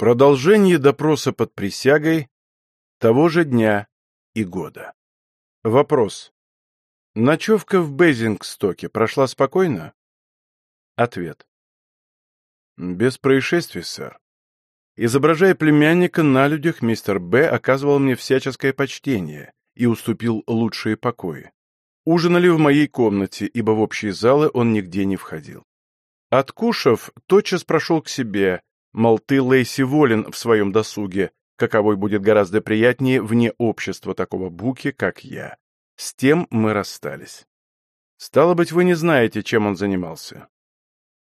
Продолжение допроса под присягой того же дня и года. Вопрос. Ночевка в Бейзингстоке прошла спокойно? Ответ. Без происшествий, сэр. Изображая племянника на людях, мистер Б. оказывал мне всяческое почтение и уступил лучшие покои. Ужинали в моей комнате, ибо в общие залы он нигде не входил. Откушав, тотчас прошел к себе, мол, ты, Лейси, волен в своем досуге, каковой будет гораздо приятнее вне общества такого буки, как я. С тем мы расстались. Стало быть, вы не знаете, чем он занимался.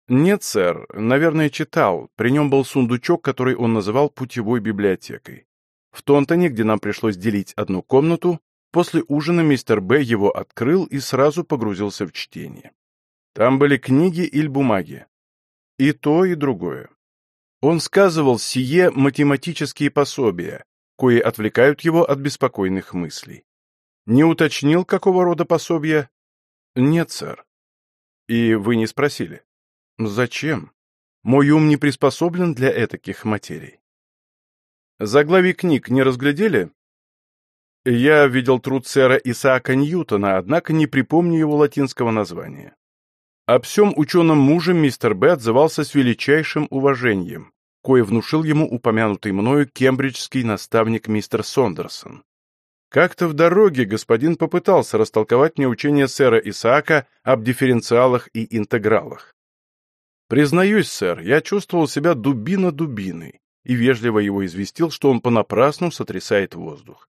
Нет, сэр, наверное, читал. При нем был сундучок, который он называл путевой библиотекой. В Тонтоне, где нам пришлось делить одну комнату, после ужина мистер Б. его открыл и сразу погрузился в чтение. Там были книги или бумаги. И то, и другое. Он сказывал сие математические пособия, кои отвлекают его от беспокойных мыслей. Не уточнил, какого рода пособия? Нет, сэр. И вы не спросили? Зачем? Мой ум не приспособлен для этаких материй. Заглавий книг не разглядели? Я видел труд сэра Исаака Ньютона, однако не припомню его латинского названия. О всем ученом муже мистер Б. отзывался с величайшим уважением, кое внушил ему упомянутый мною кембриджский наставник мистер Сондерсон. Как-то в дороге господин попытался растолковать мне учение сэра Исаака об дифференциалах и интегралах. Признаюсь, сэр, я чувствовал себя дубина дубиной и вежливо его известил, что он понапрасну сотрясает воздух.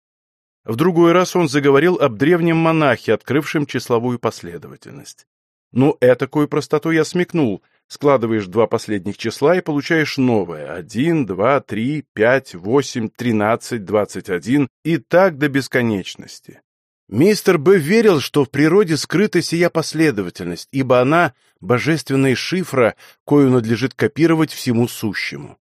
В другой раз он заговорил об древнем монахе, открывшем числовую последовательность. Ну, этакую простоту я смекнул. Складываешь два последних числа и получаешь новое. Один, два, три, пять, восемь, тринадцать, двадцать один и так до бесконечности. Мистер Б. верил, что в природе скрыта сия последовательность, ибо она — божественная шифра, кою надлежит копировать всему сущему.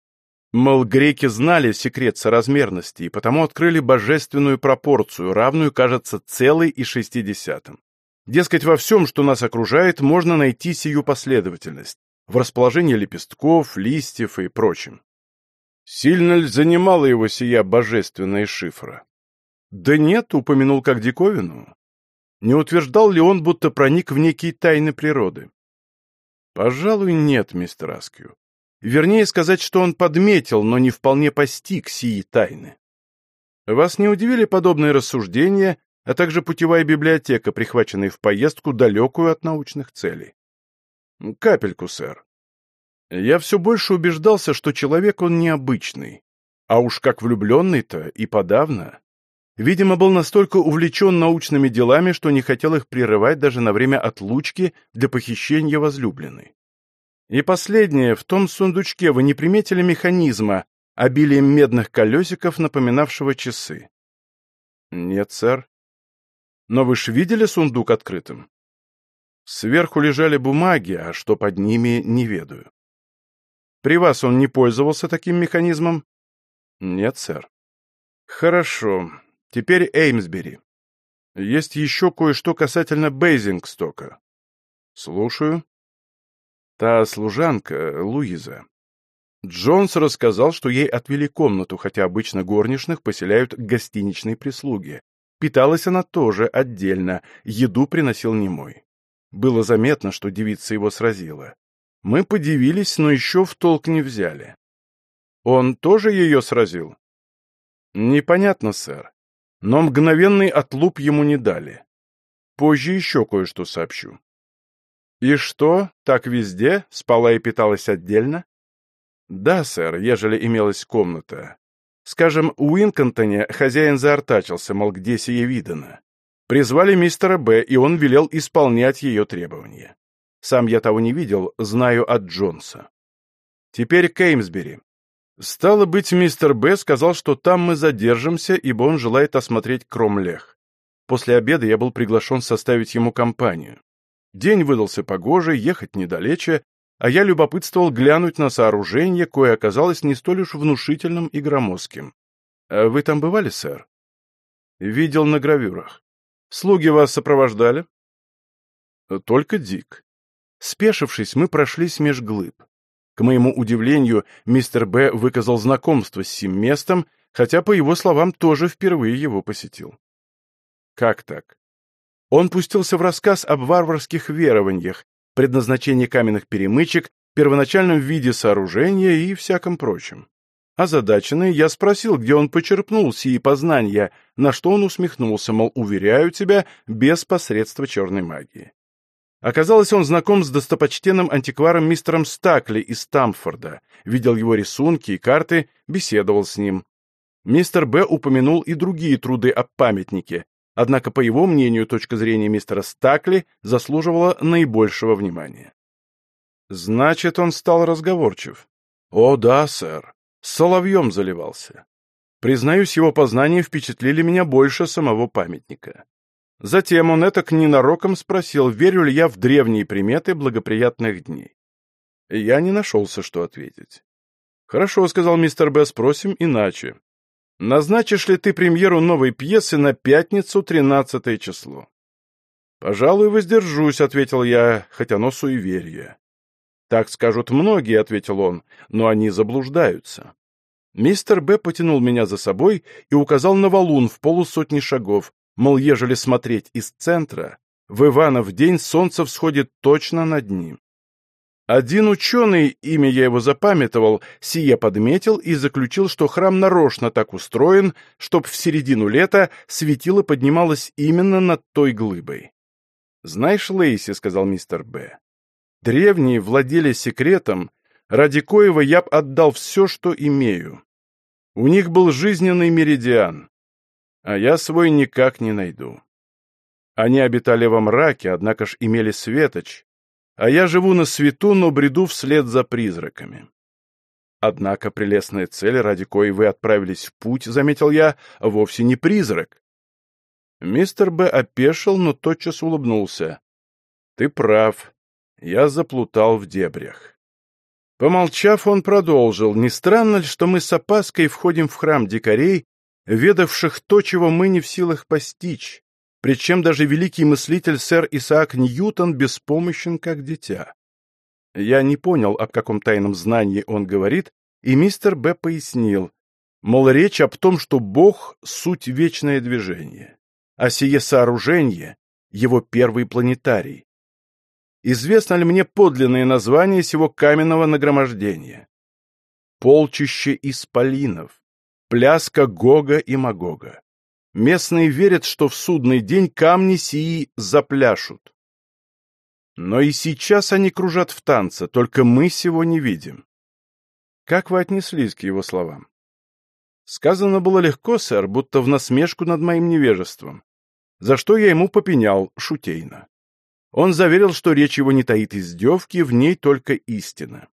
Мол, греки знали секрет соразмерности и потому открыли божественную пропорцию, равную, кажется, целой и шестидесятым. Дескать, во всем, что нас окружает, можно найти сию последовательность в расположении лепестков, листьев и прочем. Сильно ли занимала его сия божественная шифра? Да нет, упомянул как диковину. Не утверждал ли он, будто проник в некие тайны природы? Пожалуй, нет, мистер Аскью. Вернее сказать, что он подметил, но не вполне постиг сии тайны. Вас не удивили подобные рассуждения а также путевая библиотека, прихваченная в поездку, далекую от научных целей. Капельку, сэр. Я все больше убеждался, что человек он необычный. А уж как влюбленный-то и подавно. Видимо, был настолько увлечен научными делами, что не хотел их прерывать даже на время отлучки для похищения возлюбленной. И последнее, в том сундучке вы не приметили механизма, обилием медных колесиков, напоминавшего часы? Нет, сэр. Но вы ж видели сундук открытым? Сверху лежали бумаги, а что под ними, не ведаю. При вас он не пользовался таким механизмом? Нет, сэр. Хорошо. Теперь Эймсбери. Есть еще кое-что касательно Бейзингстока. Слушаю. Та служанка, Луиза. Джонс рассказал, что ей отвели комнату, хотя обычно горничных поселяют гостиничной прислуги, Питалась она тоже отдельно, еду приносил немой. Было заметно, что девица его сразила. Мы подивились, но еще в толк не взяли. Он тоже ее сразил? Непонятно, сэр. Но мгновенный отлуп ему не дали. Позже еще кое-что сообщу. И что, так везде? Спала и питалась отдельно? Да, сэр, ежели имелась комната. Скажем, у Уинконтоне хозяин заортачился, мол, где сие видано. Призвали мистера Б, и он велел исполнять ее требования. Сам я того не видел, знаю от Джонса. Теперь Кеймсбери. Стало быть, мистер Б сказал, что там мы задержимся, ибо он желает осмотреть Кромлех. После обеда я был приглашен составить ему компанию. День выдался погожий, ехать недалече, а я любопытствовал глянуть на сооружение, кое оказалось не столь уж внушительным и громоздким. А «Вы там бывали, сэр?» «Видел на гравюрах. Слуги вас сопровождали?» «Только Дик. Спешившись, мы прошлись меж глыб. К моему удивлению, мистер Б. выказал знакомство с сим местом, хотя, по его словам, тоже впервые его посетил. Как так? Он пустился в рассказ об варварских верованиях, предназначении каменных перемычек, первоначальном виде сооружения и всяком прочем. Озадаченный, я спросил, где он почерпнул сии познания, на что он усмехнулся, мол, уверяю тебя, без посредства черной магии. Оказалось, он знаком с достопочтенным антикваром мистером Стакли из Стамфорда, видел его рисунки и карты, беседовал с ним. Мистер Б. упомянул и другие труды о памятнике, однако, по его мнению, точка зрения мистера Стакли заслуживала наибольшего внимания. Значит, он стал разговорчив. О, да, сэр. Соловьем заливался. Признаюсь, его познания впечатлили меня больше самого памятника. Затем он это ненароком спросил, верю ли я в древние приметы благоприятных дней. Я не нашелся, что ответить. «Хорошо», — сказал мистер Б, — «спросим иначе. Назначишь ли ты премьеру новой пьесы на пятницу, тринадцатое число?» «Пожалуй, воздержусь», — ответил я, хотя оно суеверие. «Так скажут многие», — ответил он, — «но они заблуждаются». Мистер Б. потянул меня за собой и указал на валун в полусотни шагов, Мол, ежели смотреть из центра, в Иванов день солнце всходит точно над ним. Один ученый, имя я его запамятовал, сие подметил и заключил, что храм нарочно так устроен, чтоб в середину лета светило поднималось именно над той глыбой. «Знаешь, Лейси», — сказал мистер Б., — «древние владели секретом, ради коего я б отдал все, что имею. У них был жизненный меридиан а я свой никак не найду. Они обитали во мраке, однако ж имели светоч, а я живу на свету, но бреду вслед за призраками. Однако прелестная цель, ради коей вы отправились в путь, заметил я, вовсе не призрак. Мистер Б. опешил, но тотчас улыбнулся. Ты прав, я заплутал в дебрях. Помолчав, он продолжил. Не странно ли, что мы с опаской входим в храм дикарей, ведавших то, чего мы не в силах постичь, причем даже великий мыслитель сэр Исаак Ньютон беспомощен, как дитя. Я не понял, о каком тайном знании он говорит, и мистер Б. пояснил, мол, речь об том, что Бог — суть вечное движение, а сие сооружение — его первый планетарий. Известно ли мне подлинное название сего каменного нагромождения? Полчище исполинов пляска Гога и Магога. Местные верят, что в судный день камни сии запляшут. Но и сейчас они кружат в танце, только мы сего не видим. Как вы отнеслись к его словам? Сказано было легко, сэр, будто в насмешку над моим невежеством, за что я ему попенял шутейно. Он заверил, что речь его не таит издевки, в ней только истина.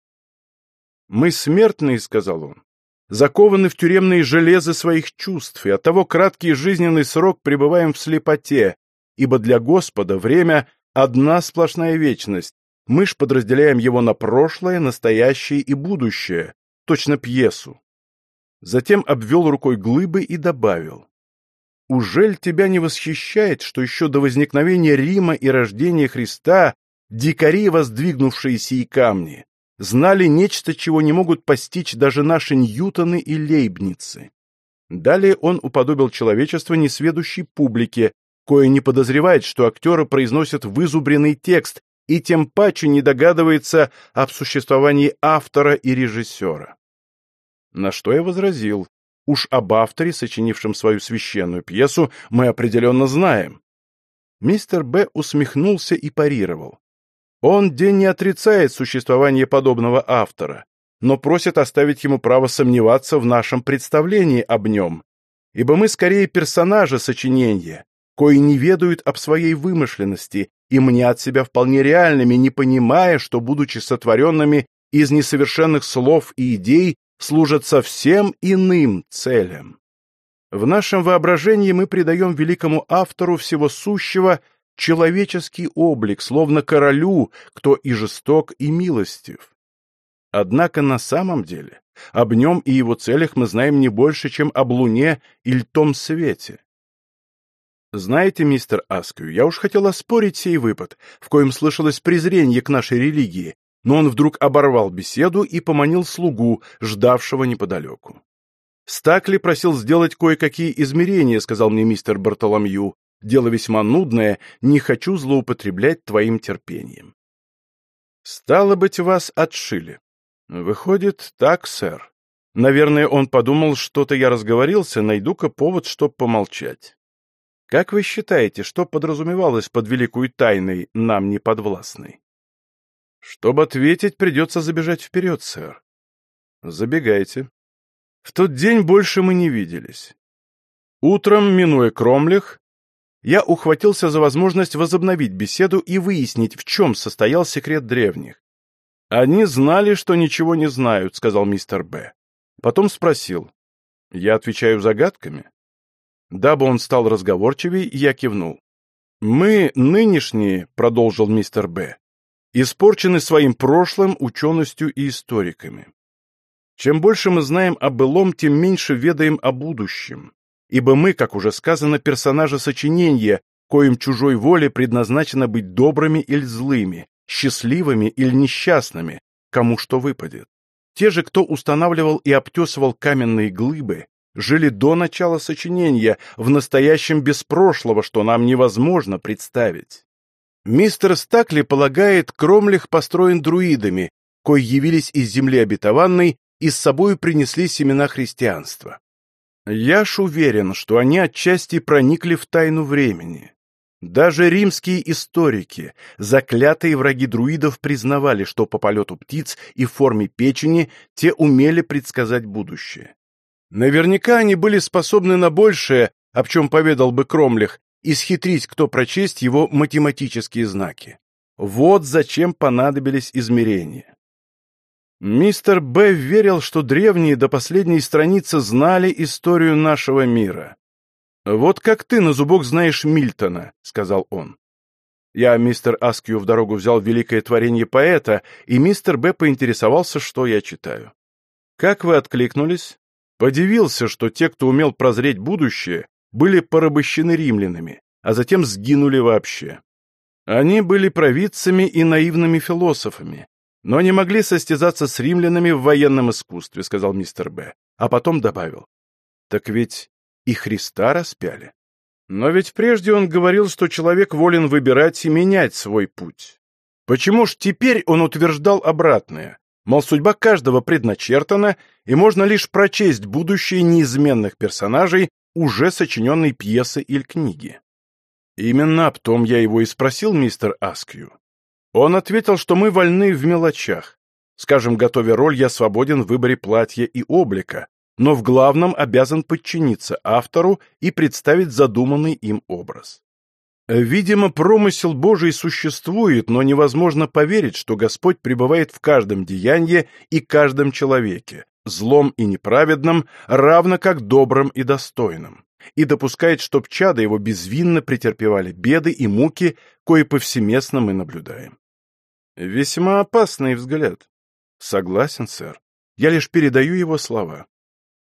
«Мы смертные», — сказал он, закованы в тюремные железы своих чувств, и оттого краткий жизненный срок пребываем в слепоте, ибо для Господа время — одна сплошная вечность, мы ж подразделяем его на прошлое, настоящее и будущее, точно пьесу. Затем обвел рукой глыбы и добавил. «Ужель тебя не восхищает, что еще до возникновения Рима и рождения Христа дикари, воздвигнувшие сии камни, знали нечто, чего не могут постичь даже наши Ньютоны и Лейбницы. Далее он уподобил человечество несведущей публике, кое не подозревает, что актеры произносят вызубренный текст и тем паче не догадывается об существовании автора и режиссера. На что я возразил, уж об авторе, сочинившем свою священную пьесу, мы определенно знаем. Мистер Б. усмехнулся и парировал. Он день не отрицает существование подобного автора, но просит оставить ему право сомневаться в нашем представлении об нем, ибо мы скорее персонажи сочинения, кои не ведают об своей вымышленности и мнят себя вполне реальными, не понимая, что, будучи сотворенными из несовершенных слов и идей, служат совсем иным целям. В нашем воображении мы придаем великому автору всего сущего – человеческий облик, словно королю, кто и жесток, и милостив. Однако на самом деле об нем и его целях мы знаем не больше, чем об Луне или том свете. Знаете, мистер Аскью, я уж хотел оспорить сей выпад, в коем слышалось презрение к нашей религии, но он вдруг оборвал беседу и поманил слугу, ждавшего неподалеку. «Стакли просил сделать кое-какие измерения», — сказал мне мистер Бартоломью. «Дело весьма нудное, не хочу злоупотреблять твоим терпением». «Стало быть, вас отшили». «Выходит, так, сэр. Наверное, он подумал, что-то я разговорился, найду-ка повод, чтоб помолчать». «Как вы считаете, что подразумевалось под великой тайной, нам не подвластной?» «Чтобы ответить, придется забежать вперед, сэр». «Забегайте». В тот день больше мы не виделись. Утром, минуя Кромлях, я ухватился за возможность возобновить беседу и выяснить, в чем состоял секрет древних. «Они знали, что ничего не знают», — сказал мистер Б. Потом спросил. «Я отвечаю загадками?» Дабы он стал разговорчивей, я кивнул. «Мы, нынешние», — продолжил мистер Б., испорчены своим прошлым, ученостью и историками. Чем больше мы знаем о былом, тем меньше ведаем о будущем, ибо мы, как уже сказано, персонажи сочинения, коим чужой воле предназначено быть добрыми или злыми, счастливыми или несчастными, кому что выпадет. Те же, кто устанавливал и обтесывал каменные глыбы, жили до начала сочинения, в настоящем без прошлого, что нам невозможно представить. Мистер Стакли полагает, Кромлих построен друидами, кои явились из земли обетованной и с собой принесли семена христианства. Я ж уверен, что они отчасти проникли в тайну времени. Даже римские историки, заклятые враги друидов, признавали, что по полету птиц и форме печени те умели предсказать будущее. Наверняка они были способны на большее, об чем поведал бы Кромлих, исхитрить, кто прочесть его математические знаки. Вот зачем понадобились измерения. Мистер Б. верил, что древние до последней страницы знали историю нашего мира. «Вот как ты на зубок знаешь Мильтона», — сказал он. Я, мистер Аскью, в дорогу взял великое творение поэта, и мистер Б. поинтересовался, что я читаю. «Как вы откликнулись?» Подивился, что те, кто умел прозреть будущее, были порабощены римлянами, а затем сгинули вообще. Они были провидцами и наивными философами, но не могли состязаться с римлянами в военном искусстве, сказал мистер Б. А потом добавил. Так ведь и Христа распяли. Но ведь прежде он говорил, что человек волен выбирать и менять свой путь. Почему ж теперь он утверждал обратное? Мол, судьба каждого предначертана, и можно лишь прочесть будущее неизменных персонажей уже сочиненной пьесы или книги. Именно об том я его и спросил мистер Аскью. Он ответил, что мы вольны в мелочах. Скажем, готовя роль, я свободен в выборе платья и облика, но в главном обязан подчиниться автору и представить задуманный им образ. Видимо, промысел Божий существует, но невозможно поверить, что Господь пребывает в каждом деянии и каждом человеке, злом и неправедном, равно как добрым и достойным, и допускает, чтоб чада его безвинно претерпевали беды и муки, кои повсеместно мы наблюдаем. Весьма опасный взгляд. Согласен, сэр. Я лишь передаю его слова.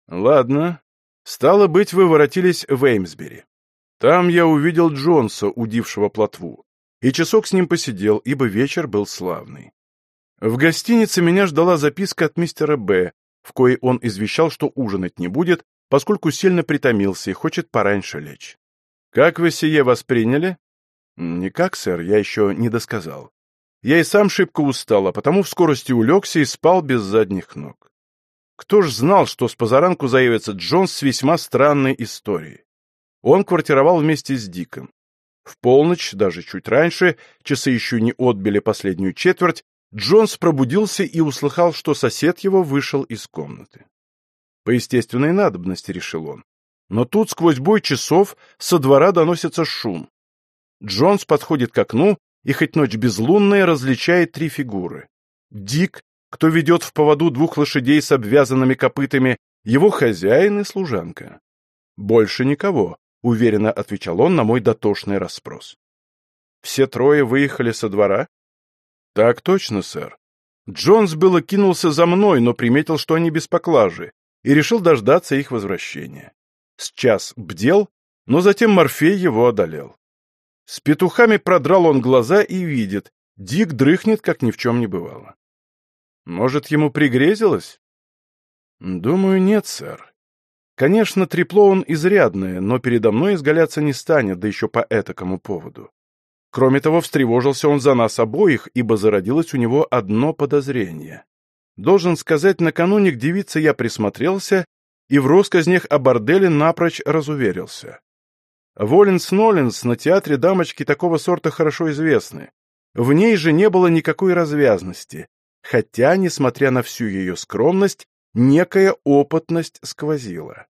Ладно. Стало быть, вы воротились в Эймсбери. Там я увидел Джонса, удившего плотву, и часок с ним посидел, ибо вечер был славный. В гостинице меня ждала записка от мистера Б, в коей он извещал, что ужинать не будет, поскольку сильно притомился и хочет пораньше лечь. «Как вы сие восприняли?» «Никак, сэр, я еще не досказал. Я и сам шибко устал, а потому в скорости улегся и спал без задних ног. Кто ж знал, что с позаранку заявится Джонс с весьма странной историей? Он квартировал вместе с Диком. В полночь, даже чуть раньше, часы еще не отбили последнюю четверть, Джонс пробудился и услыхал, что сосед его вышел из комнаты. По естественной надобности, решил он. Но тут сквозь бой часов со двора доносится шум. Джонс подходит к окну и хоть ночь безлунная различает три фигуры. Дик, кто ведет в поводу двух лошадей с обвязанными копытами, его хозяин и служанка. Больше никого, уверенно отвечал он на мой дотошный расспрос. Все трое выехали со двора? Так точно, сэр. Джонс было кинулся за мной, но приметил, что они без поклажи, и решил дождаться их возвращения. С час бдел, но затем Морфей его одолел. С петухами продрал он глаза и видит, Дик дрыхнет, как ни в чем не бывало. Может, ему пригрезилось? Думаю, нет, сэр. Конечно, трепло он изрядное, но передо мной изгаляться не станет, да еще по этакому поводу. Кроме того, встревожился он за нас обоих, ибо зародилось у него одно подозрение. Должен сказать, накануне к девице я присмотрелся и в россказнях о борделе напрочь разуверился. Воленс-Ноленс на театре дамочки такого сорта хорошо известны. В ней же не было никакой развязности, хотя, несмотря на всю ее скромность, некая опытность сквозила.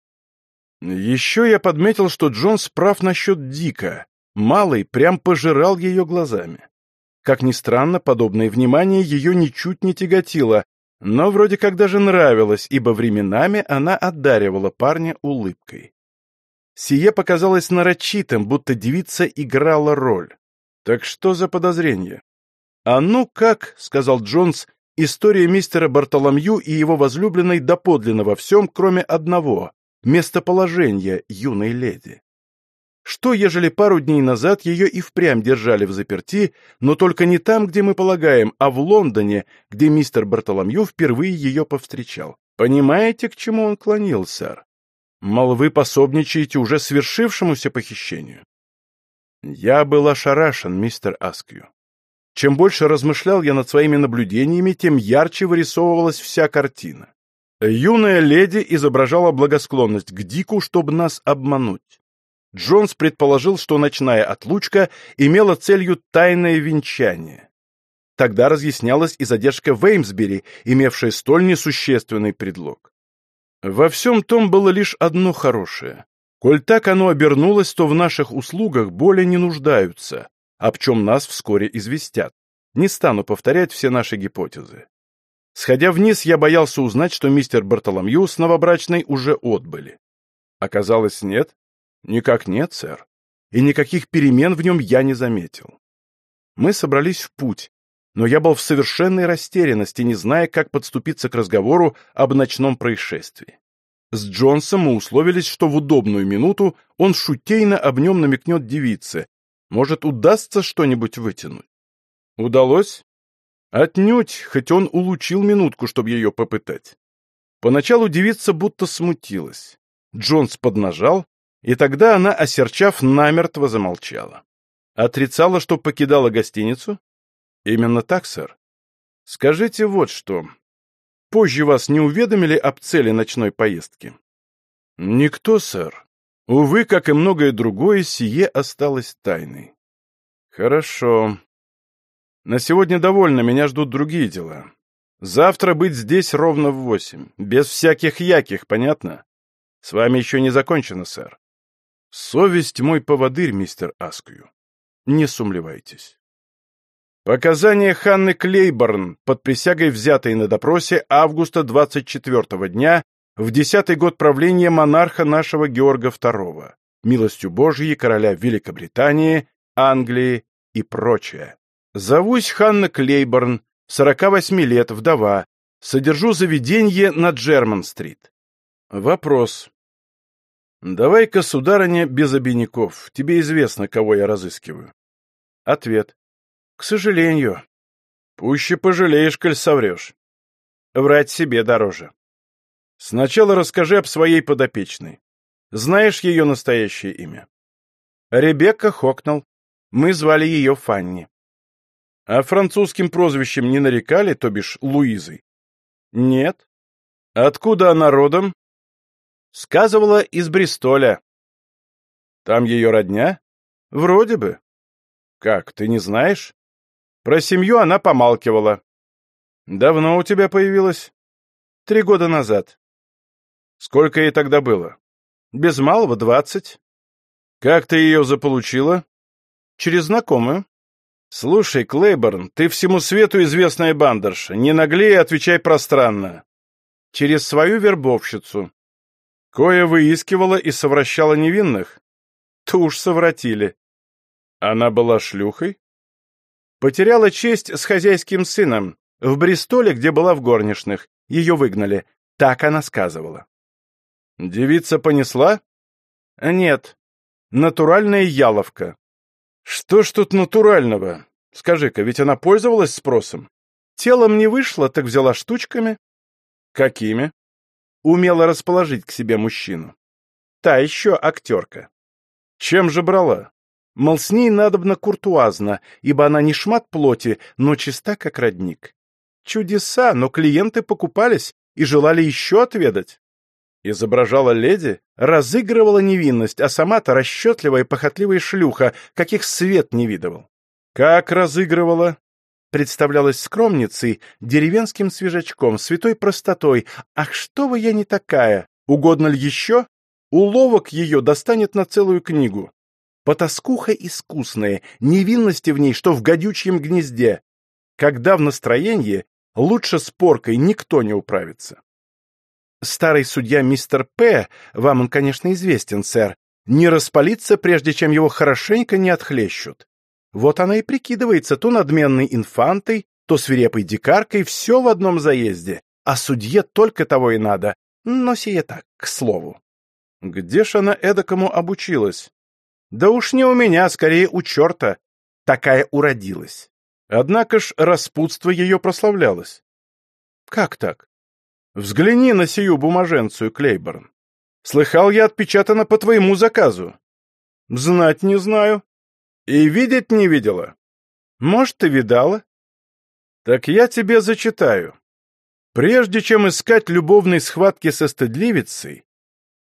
Еще я подметил, что Джонс прав насчет Дика. Малый прям пожирал ее глазами. Как ни странно, подобное внимание ее ничуть не тяготило, но вроде как даже нравилось, ибо временами она одаривала парня улыбкой. Сие показалось нарочитым, будто девица играла роль. Так что за подозрение? «А ну как», — сказал Джонс, — «история мистера Бартоломью и его возлюбленной доподлинна во всем, кроме одного — местоположения юной леди». Что, ежели пару дней назад ее и впрямь держали в заперти, но только не там, где мы полагаем, а в Лондоне, где мистер Бартоломью впервые ее повстречал? Понимаете, к чему он клонил, сэр? Мол, вы пособничаете уже свершившемуся похищению. Я был ошарашен, мистер Аскью. Чем больше размышлял я над своими наблюдениями, тем ярче вырисовывалась вся картина. Юная леди изображала благосклонность к Дику, чтобы нас обмануть. Джонс предположил, что ночная отлучка имела целью тайное венчание. Тогда разъяснялась и задержка в Эймсбери, имевшая столь несущественный предлог. Во всем том было лишь одно хорошее. Коль так оно обернулось, то в наших услугах более не нуждаются, об чем нас вскоре известят. Не стану повторять все наши гипотезы. Сходя вниз, я боялся узнать, что мистер Бартоломью с новобрачной уже отбыли. Оказалось, нет. Никак нет, сэр. И никаких перемен в нем я не заметил. Мы собрались в путь, но я был в совершенной растерянности, не зная, как подступиться к разговору об ночном происшествии. С Джонсом мы условились, что в удобную минуту он шутейно об нем намекнет девице. Может, удастся что-нибудь вытянуть? Удалось? Отнюдь, хоть он улучил минутку, чтобы ее попытать. Поначалу девица будто смутилась. Джонс поднажал, и тогда она, осерчав, намертво замолчала. Отрицала, что покидала гостиницу? Именно так, сэр. Скажите вот что. Позже вас не уведомили об цели ночной поездки? Никто, сэр. Увы, как и многое другое, сие осталось тайной. Хорошо. На сегодня довольно, меня ждут другие дела. Завтра быть здесь ровно в восемь, без всяких яких, понятно? С вами еще не закончено, сэр. Совесть мой поводырь, мистер Аскью. Не сумлевайтесь. Показания Ханны Клейборн, под присягой взятой на допросе августа 24-го дня, в десятый год правления монарха нашего Георга II, милостью Божьей короля Великобритании, Англии и прочее. Зовусь Ханна Клейборн, 48 лет, вдова, содержу заведение на Джерман-стрит. Вопрос. «Давай-ка, сударыня, без обиняков. Тебе известно, кого я разыскиваю». Ответ. «К сожалению. Пуще пожалеешь, коль соврешь. Врать себе дороже. Сначала расскажи об своей подопечной. Знаешь ее настоящее имя?» Ребекка Хокнал. Мы звали ее Фанни. А французским прозвищем не нарекали, то бишь Луизой? Нет. Откуда она родом? Сказывала из Бристоля. Там ее родня? Вроде бы. Как, ты не знаешь? Про семью она помалкивала. Давно у тебя появилась? Три года назад. Сколько ей тогда было? Без малого двадцать. Как ты ее заполучила? Через знакомую. Слушай, Клейборн, ты всему свету известная бандерша. Не наглей, отвечай пространно. Через свою вербовщицу. Кое выискивала и совращала невинных? Уж совратили. Она была шлюхой? Потеряла честь с хозяйским сыном. В Бристоле, где была в горничных. Ее выгнали. Так она сказывала. Девица понесла? Нет. Натуральная яловка. Что ж тут натурального? Скажи-ка, ведь она пользовалась спросом? Телом не вышло, так взяла штучками. Какими? Умела расположить к себе мужчину. Та еще актерка. Чем же брала? Мол, с ней надобно куртуазно, ибо она не шмат плоти, но чиста, как родник. Чудеса, но клиенты покупались и желали еще отведать. Изображала леди, разыгрывала невинность, а сама-то расчетливая и похотливая шлюха, каких свет не видывал. Как разыгрывала? Представлялась скромницей, деревенским свежачком, святой простотой. Ах, что вы я не такая! Угодно ли еще? Уловок ее достанет на целую книгу. Потаскуха искусная, невинности в ней, что в гадючьем гнезде. Когда в настроении, лучше с поркой никто не управится. Старый судья мистер П., вам он, конечно, известен, сэр, не распалится, прежде чем его хорошенько не отхлещут. Вот она и прикидывается то надменной инфантой, то свирепой дикаркой, все в одном заезде, а судье только того и надо, но сие так, к слову. Где ж она эдакому обучилась? Да уж не у меня, скорее у черта. Такая уродилась. Однако ж распутство ее прославлялось. Как так? Взгляни на сию бумаженцию, Клейборн. Слыхал я отпечатано по твоему заказу. Знать не знаю. И видеть не видела. Может, ты видала? Так я тебе зачитаю. Прежде чем искать любовной схватки со стыдливицей,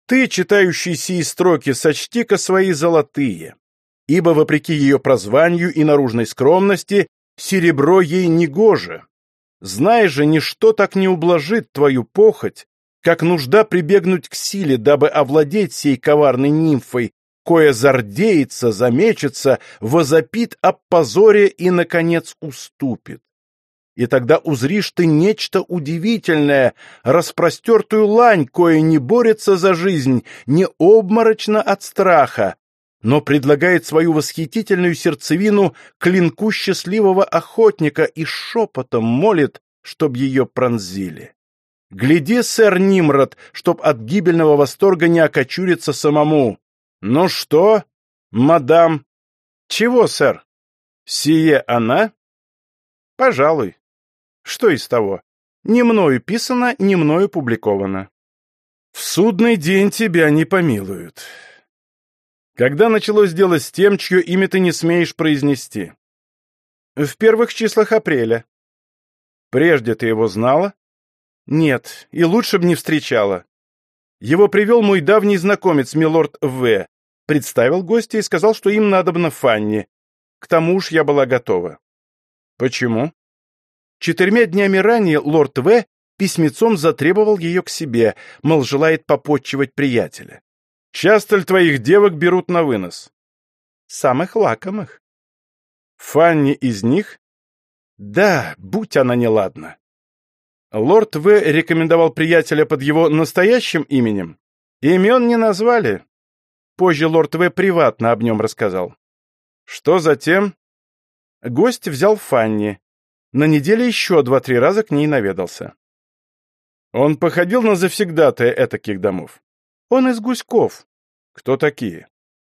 ты, читающий сии строки, сочти-ка свои золотые, ибо, вопреки ее прозванию и наружной скромности, серебро ей не гоже. Знай же, ничто так не ублажит твою похоть, как нужда прибегнуть к силе, дабы овладеть сей коварной нимфой, кое зардеется, замечется, возопит об позоре и, наконец, уступит и тогда узришь ты нечто удивительное, распростертую лань, кое не борется за жизнь, не обморочно от страха, но предлагает свою восхитительную сердцевину клинку счастливого охотника и шепотом молит, чтоб ее пронзили. Гляди, сэр Нимрод, чтоб от гибельного восторга не окочуриться самому. Ну что, мадам? Чего, сэр? Сие она? Пожалуй. Что из того? Не мною писано, не мною публиковано. В судный день тебя не помилуют. Когда началось дело с тем, чье имя ты не смеешь произнести? В первых числах апреля. Прежде ты его знала? Нет, и лучше бы не встречала. Его привел мой давний знакомец, милорд В. Представил гостя и сказал, что им надобно Фанни. К тому уж я была готова. Почему? Четырьмя днями ранее лорд В. письмецом затребовал ее к себе, мол, желает попотчевать приятеля. Часто ли твоих девок берут на вынос? Самых лакомых. Фанни из них? Да, будь она неладна. Лорд В. рекомендовал приятеля под его настоящим именем. Имен не назвали. Позже лорд В. приватно об нем рассказал. Что затем? Гость взял Фанни. На неделе еще два-три раза к ней наведался. Он походил на завсегдатая этаких домов. Он из гуськов. Кто такие?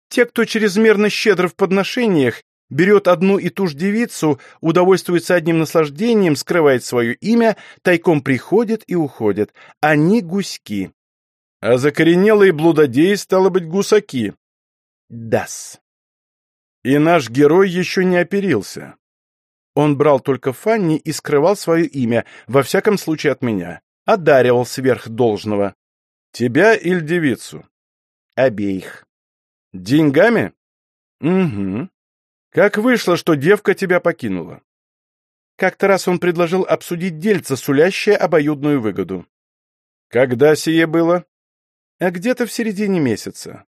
Те, кто чрезмерно щедр в подношениях, берет одну и ту же девицу, удовольствуется одним наслаждением, скрывает свое имя, тайком приходит и уходит. Они гуськи. А закоренелые блудодеи, стало быть, гусаки. Дас. И наш герой еще не оперился. Он брал только Фанни и скрывал свое имя, во всяком случае от меня. Одаривал сверх должного. Тебя или девицу? Обеих. Деньгами? Угу. Как вышло, что девка тебя покинула? Как-то раз он предложил обсудить дельце, сулящее обоюдную выгоду. Когда сие было? А где-то в середине месяца.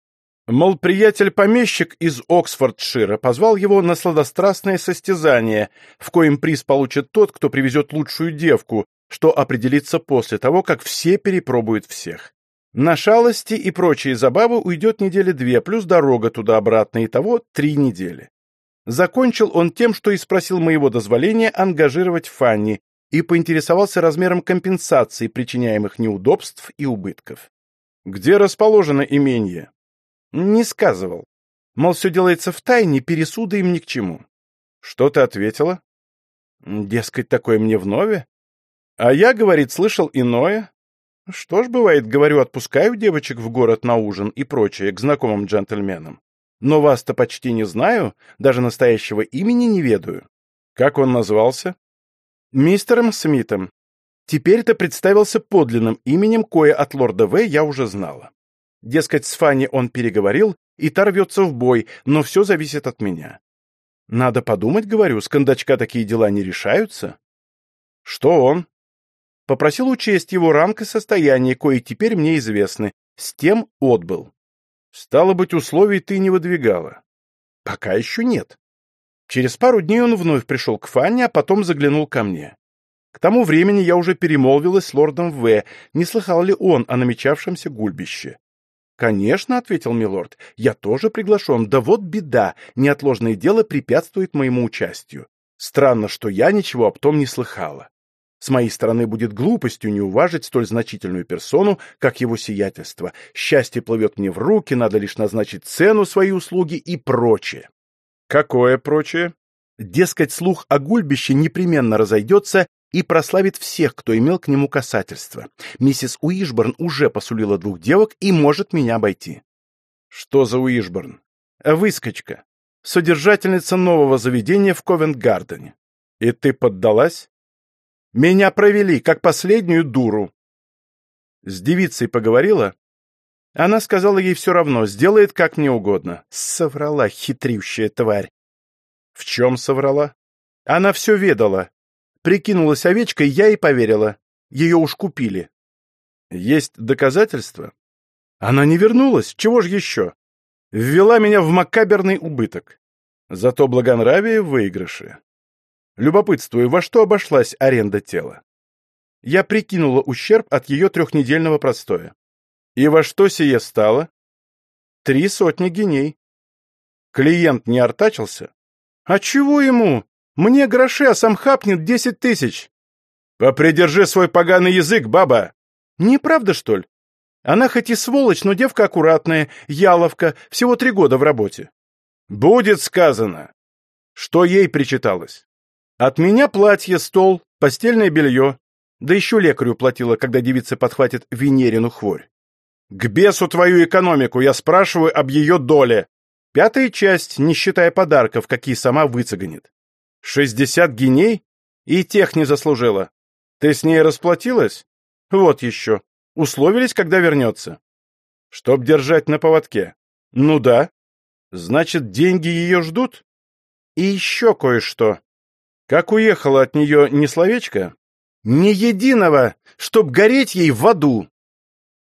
Мол, приятель-помещик из Оксфордшира позвал его на сладострастное состязание, в коем приз получит тот, кто привезет лучшую девку, что определится после того, как все перепробуют всех. На шалости и прочие забавы уйдет недели две, плюс дорога туда-обратно, и того три недели. Закончил он тем, что и спросил моего дозволения ангажировать Фанни и поинтересовался размером компенсаций, причиняемых неудобств и убытков. «Где расположено имение?» Не сказывал. Мол, все делается в тайне, пересуды им ни к чему. Что ты ответила? Дескать, такое мне вновь? А я, говорит, слышал иное. Что ж, бывает, говорю, отпускаю девочек в город на ужин и прочее к знакомым джентльменам. Но вас-то почти не знаю, даже настоящего имени не ведаю. Как он назвался? Мистером Смитом. Теперь-то представился подлинным именем, кое от лорда В. я уже знала. Дескать, с Фанни он переговорил, и та рвется в бой, но все зависит от меня. Надо подумать, говорю, с кондачка такие дела не решаются. Что он? Попросил учесть его ранг и состояние, кое теперь мне известны. С тем отбыл. Стало быть, условий ты не выдвигала. Пока еще нет. Через пару дней он вновь пришел к Фанне, а потом заглянул ко мне. К тому времени я уже перемолвилась с лордом В, не слыхал ли он о намечавшемся гульбище. «Конечно», — ответил милорд, — «я тоже приглашен. Да вот беда, неотложное дело препятствует моему участию. Странно, что я ничего об том не слыхала. С моей стороны будет глупостью не уважить столь значительную персону, как его сиятельство. Счастье плывет мне в руки, надо лишь назначить цену своей услуги и прочее». «Какое прочее?» Дескать, слух о гульбище непременно разойдется и прославит всех, кто имел к нему касательство. Миссис Уишборн уже посулила двух девок и может меня обойти. Что за Уишборн? Выскочка. Содержательница нового заведения в Ковент-Гардене. И ты поддалась? Меня провели, как последнюю дуру. С девицей поговорила? Она сказала ей все равно, сделает как мне угодно. Соврала, хитрющая тварь. В чем соврала? Она все ведала, Прикинулась овечкой, я и поверила. Ее уж купили. Есть доказательства? Она не вернулась, чего ж еще? Ввела меня в макаберный убыток. Зато благонравие в выигрыше. Любопытствую, во что обошлась аренда тела? Я прикинула ущерб от ее трехнедельного простоя. И во что сие стало? Три сотни геней. Клиент не артачился? А чего ему? Мне гроши, а сам хапнет десять тысяч. Попридержи свой поганый язык, баба. Неправда, что ли? Она хоть и сволочь, но девка аккуратная, яловка, всего три года в работе. Будет сказано. Что ей причиталось? От меня платье, стол, постельное белье. Да еще лекарю платила, когда девица подхватит венерину хворь. К бесу твою экономику, я спрашиваю об ее доле. Пятая часть, не считая подарков, какие сама выцеганит. Шестьдесят геней? И тех не заслужила. Ты с ней расплатилась? Вот еще. Условились, когда вернется. Чтоб держать на поводке. Ну да. Значит, деньги ее ждут? И еще кое-что. Как уехала от нее ни словечко? Ни единого, чтоб гореть ей в аду.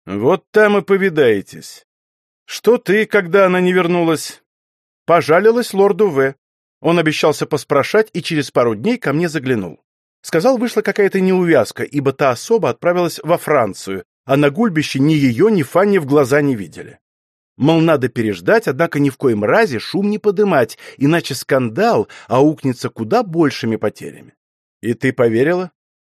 Вот там и повидаетесь. Что ты, когда она не вернулась? Пожалилась лорду В. Он обещался поспрашать и через пару дней ко мне заглянул. Сказал, вышла какая-то неувязка, ибо та особа отправилась во Францию, а на гульбище ни ее, ни Фанни в глаза не видели. Мол, надо переждать, однако ни в коем разе шум не подымать, иначе скандал аукнется куда большими потерями. И ты поверила?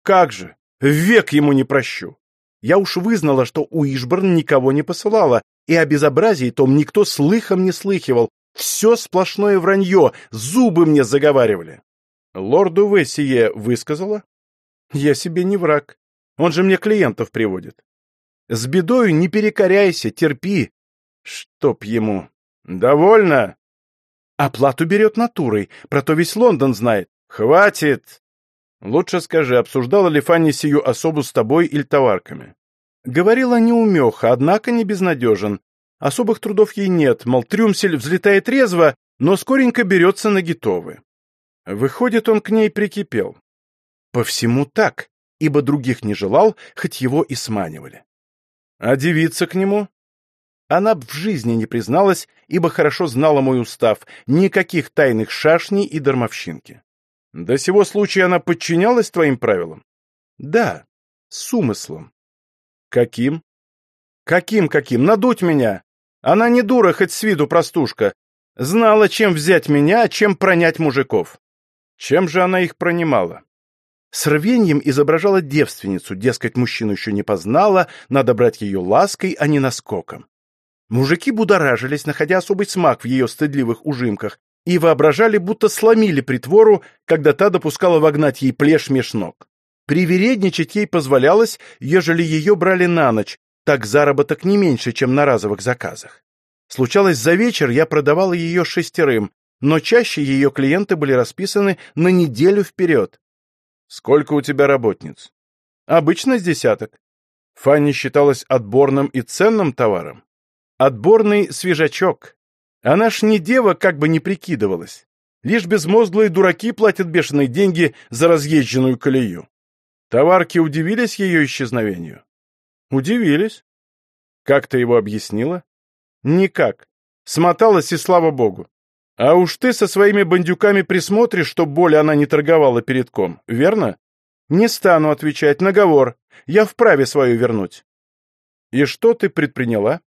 Как же, век ему не прощу. Я уж вызнала, что Уишборн никого не посылала, и о безобразии том никто слыхом не слыхивал, все сплошное вранье, зубы мне заговаривали. Лорду Вессие высказала? Я себе не враг. Он же мне клиентов приводит. С бедою не перекоряйся, терпи. Чтоб ему. Довольно. Оплату берет натурой, про то весь Лондон знает. Хватит. Лучше скажи, обсуждала ли Фанни сию особу с тобой или товарками? Говорила неумеха, однако не безнадежен. Особых трудов ей нет, мол, Трюмсель взлетает резво, но скоренько берется на гитовы. Выходит, он к ней прикипел. По всему так, ибо других не желал, хоть его и сманивали. А девица к нему? Она в жизни не призналась, ибо хорошо знала мой устав, никаких тайных шашней и дармовщинки. До сего случая она подчинялась твоим правилам? Да, с умыслом. Каким? Каким-каким? Надуть меня! Она не дура, хоть с виду простушка. Знала, чем взять меня, чем пронять мужиков. Чем же она их пронимала? С рвеньем изображала девственницу, дескать, мужчину еще не познала, надо брать ее лаской, а не наскоком. Мужики будоражились, находя особый смак в ее стыдливых ужимках, и воображали, будто сломили притвору, когда та допускала вогнать ей плешь меж ног. Привередничать ей позволялось, ежели ее брали на ночь, так заработок не меньше, чем на разовых заказах. Случалось, за вечер я продавала ее шестерым, но чаще ее клиенты были расписаны на неделю вперед. Сколько у тебя работниц? Обычно с десяток. Фанни считалась отборным и ценным товаром. Отборный свежачок. Она ж не дева, как бы не прикидывалась. Лишь безмозглые дураки платят бешеные деньги за разъезженную колею. Товарки удивились ее исчезновению? Удивились. Как ты его объяснила? Никак. Смоталась и слава богу. А уж ты со своими бандюками присмотришь, чтоб более она не торговала перед ком, верно? Не стану отвечать, наговор. Я вправе свою вернуть. И что ты предприняла?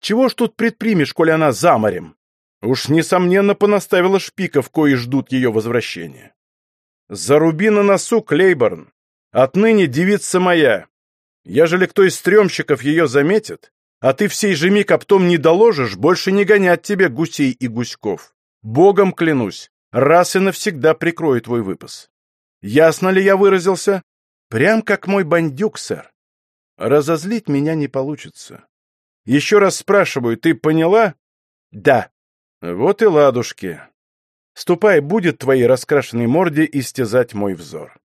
Чего ж тут предпримешь, коли она за морем? Уж, несомненно, понаставила шпиков, кои ждут ее возвращения. Заруби на носу, Клейборн. Отныне девица моя. Ежели кто из стрёмщиков ее заметит, а ты всей же миг об том не доложишь, больше не гонять тебе гусей и гуськов. Богом клянусь, раз и навсегда прикрою твой выпас. Ясно ли я выразился? Прям как мой бандюк, сэр. Разозлить меня не получится. Еще раз спрашиваю, ты поняла? Да. Вот и ладушки. Ступай, будет твоей раскрашенной морде истязать мой взор.